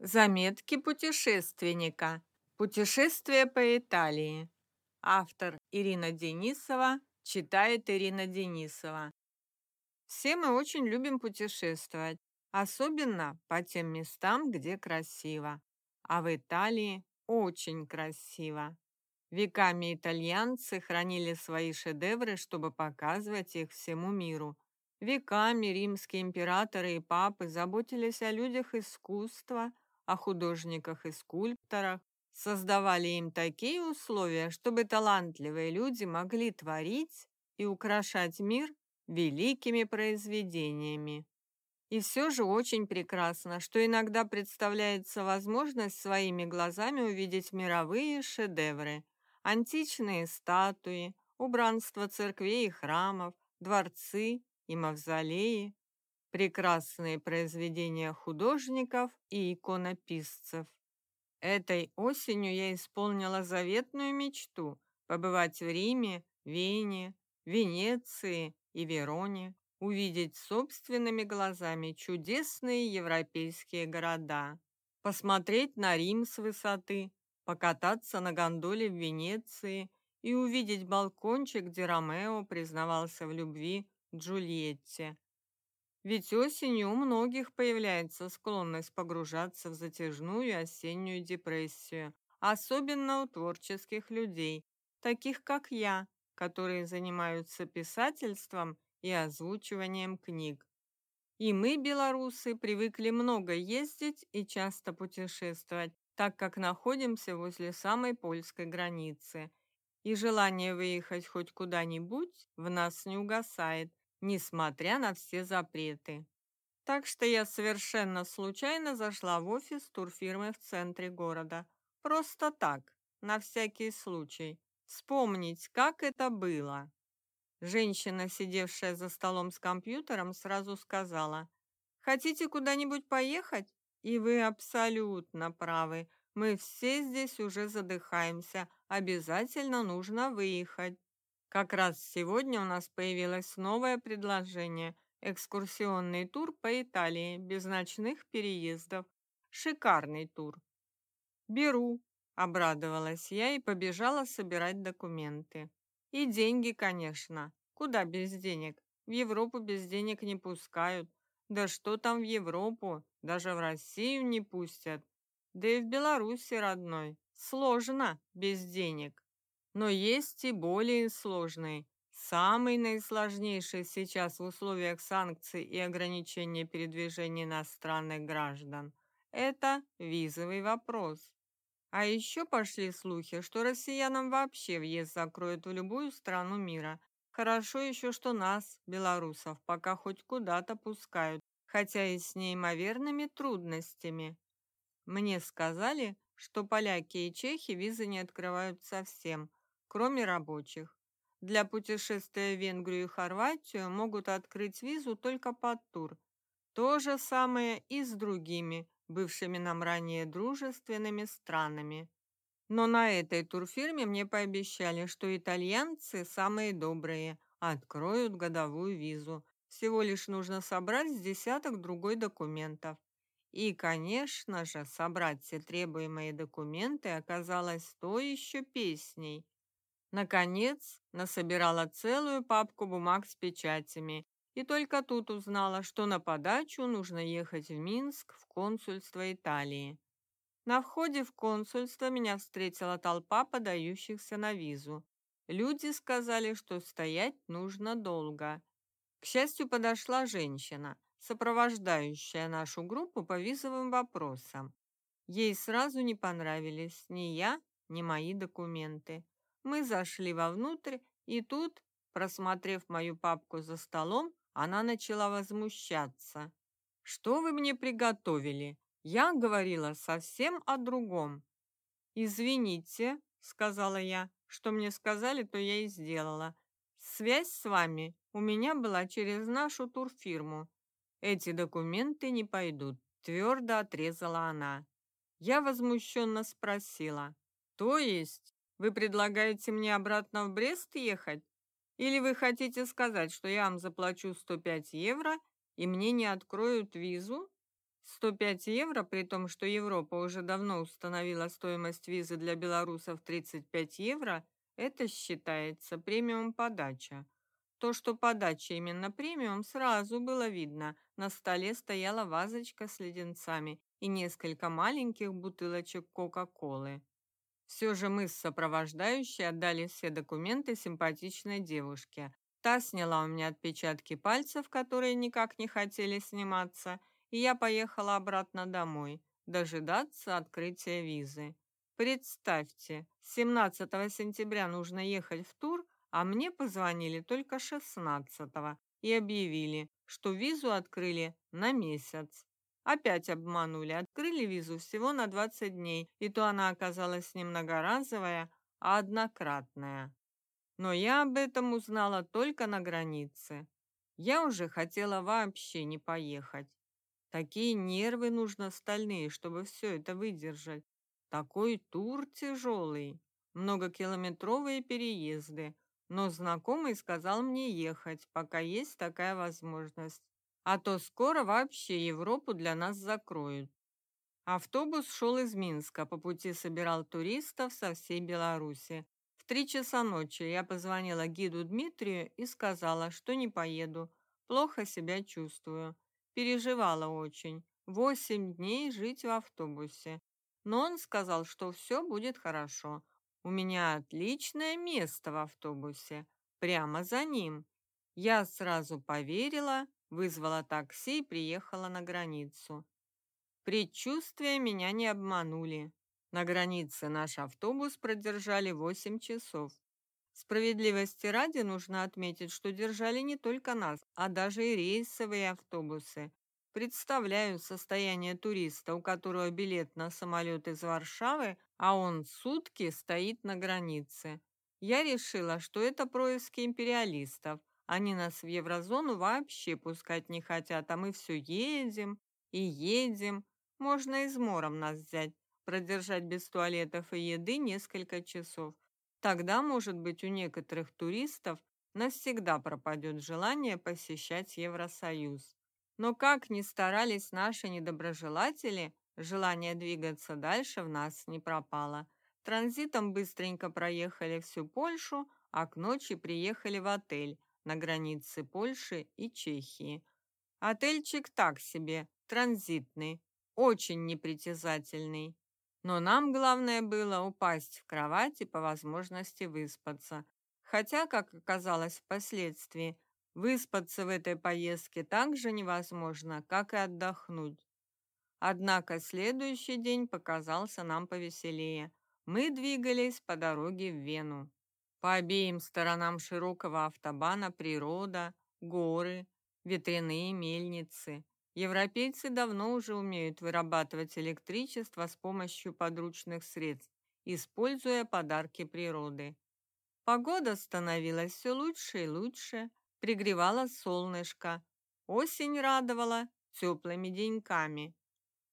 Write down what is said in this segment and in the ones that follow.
Заметки путешественника. Путешествие по Италии. Автор Ирина Денисова. Читает Ирина Денисова. Все мы очень любим путешествовать, особенно по тем местам, где красиво. А в Италии очень красиво. Веками итальянцы хранили свои шедевры, чтобы показывать их всему миру. Веками римские императоры и папы заботились о людях искусства – о художниках и скульпторах, создавали им такие условия, чтобы талантливые люди могли творить и украшать мир великими произведениями. И все же очень прекрасно, что иногда представляется возможность своими глазами увидеть мировые шедевры, античные статуи, убранство церквей и храмов, дворцы и мавзолеи, прекрасные произведения художников и иконописцев. Этой осенью я исполнила заветную мечту побывать в Риме, Вене, Венеции и Вероне, увидеть собственными глазами чудесные европейские города, посмотреть на Рим с высоты, покататься на гондоле в Венеции и увидеть балкончик, где Ромео признавался в любви Джульетте, ведь осенью у многих появляется склонность погружаться в затяжную осеннюю депрессию, особенно у творческих людей, таких как я, которые занимаются писательством и озвучиванием книг. И мы, белорусы, привыкли много ездить и часто путешествовать, так как находимся возле самой польской границы. И желание выехать хоть куда-нибудь в нас не угасает, несмотря на все запреты. Так что я совершенно случайно зашла в офис турфирмы в центре города. Просто так, на всякий случай. Вспомнить, как это было. Женщина, сидевшая за столом с компьютером, сразу сказала, «Хотите куда-нибудь поехать?» И вы абсолютно правы. Мы все здесь уже задыхаемся. Обязательно нужно выехать. Как раз сегодня у нас появилось новое предложение – экскурсионный тур по Италии без ночных переездов. Шикарный тур. «Беру», – обрадовалась я и побежала собирать документы. И деньги, конечно. Куда без денег? В Европу без денег не пускают. Да что там в Европу? Даже в Россию не пустят. Да и в Беларуси, родной. Сложно без денег. Но есть и более сложный. Самый наисложнейший сейчас в условиях санкций и ограничения передвижения иностранных граждан – это визовый вопрос. А еще пошли слухи, что россиянам вообще въезд закроют в любую страну мира. Хорошо еще, что нас, белорусов, пока хоть куда-то пускают, хотя и с неимоверными трудностями. Мне сказали, что поляки и чехи визы не открывают совсем, кроме рабочих. Для путешествия в Венгрию и Хорватию могут открыть визу только под тур. То же самое и с другими, бывшими нам ранее дружественными странами. Но на этой турфирме мне пообещали, что итальянцы самые добрые, откроют годовую визу. Всего лишь нужно собрать с десяток другой документов. И, конечно же, собрать все требуемые документы оказалось то еще песней. Наконец, насобирала целую папку бумаг с печатями и только тут узнала, что на подачу нужно ехать в Минск в консульство Италии. На входе в консульство меня встретила толпа подающихся на визу. Люди сказали, что стоять нужно долго. К счастью, подошла женщина, сопровождающая нашу группу по визовым вопросам. Ей сразу не понравились ни я, ни мои документы. Мы зашли вовнутрь, и тут, просмотрев мою папку за столом, она начала возмущаться. «Что вы мне приготовили? Я говорила совсем о другом». «Извините», — сказала я, — «что мне сказали, то я и сделала. Связь с вами у меня была через нашу турфирму. Эти документы не пойдут», — твердо отрезала она. Я возмущенно спросила, «То есть вы предлагаете мне обратно в Брест ехать? Или вы хотите сказать, что я вам заплачу 105 евро и мне не откроют визу? 105 евро, при том, что Европа уже давно установила стоимость визы для белорусов 35 евро, это считается премиум подача. То, что подача именно премиум, сразу было видно. На столе стояла вазочка с леденцами и несколько маленьких бутылочек Кока-Колы. Все же мы с сопровождающей отдали все документы симпатичной девушке. Та сняла у меня отпечатки пальцев, которые никак не хотели сниматься, и я поехала обратно домой, дожидаться открытия визы. Представьте, 17 сентября нужно ехать в тур, а мне позвонили только 16-го и объявили, что визу открыли на месяц. Опять обманули, открыли визу всего на 20 дней, и то она оказалась не многоразовая, а однократная. Но я об этом узнала только на границе. Я уже хотела вообще не поехать. Такие нервы нужно стальные, чтобы все это выдержать. Такой тур тяжелый, многокилометровые переезды. Но знакомый сказал мне ехать, пока есть такая возможность. А то скоро вообще Европу для нас закроют. Автобус шел из Минска, по пути собирал туристов со всей Беларуси. В три часа ночи я позвонила гиду Дмитрию и сказала, что не поеду, плохо себя чувствую. Переживала очень. Восемь дней жить в автобусе. Но он сказал, что все будет хорошо. У меня отличное место в автобусе. Прямо за ним. Я сразу поверила, вызвала такси и приехала на границу. Предчувствия меня не обманули. На границе наш автобус продержали 8 часов. Справедливости ради нужно отметить, что держали не только нас, а даже и рейсовые автобусы. Представляю состояние туриста, у которого билет на самолет из Варшавы, а он сутки стоит на границе. Я решила, что это происки империалистов. Они нас в еврозону вообще пускать не хотят, а мы все едем и едем. Можно измором нас взять, продержать без туалетов и еды несколько часов. Тогда, может быть, у некоторых туристов навсегда пропадет желание посещать Евросоюз. Но как ни старались наши недоброжелатели, желание двигаться дальше в нас не пропало. Транзитом быстренько проехали всю Польшу, а к ночи приехали в отель на границе Польши и Чехии. Отельчик так себе, транзитный, очень непритязательный. Но нам главное было упасть в кровать и по возможности выспаться. Хотя, как оказалось впоследствии, выспаться в этой поездке так же невозможно, как и отдохнуть. Однако следующий день показался нам повеселее. Мы двигались по дороге в Вену. По обеим сторонам широкого автобана природа, горы, ветряные мельницы. Европейцы давно уже умеют вырабатывать электричество с помощью подручных средств, используя подарки природы. Погода становилась все лучше и лучше, пригревало солнышко. Осень радовала теплыми деньками.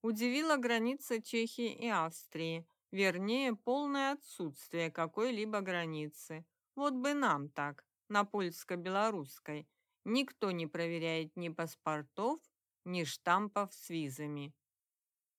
Удивила граница Чехии и Австрии, вернее, полное отсутствие какой-либо границы. Вот бы нам так, на польско-белорусской. Никто не проверяет ни паспортов, ни штампов с визами.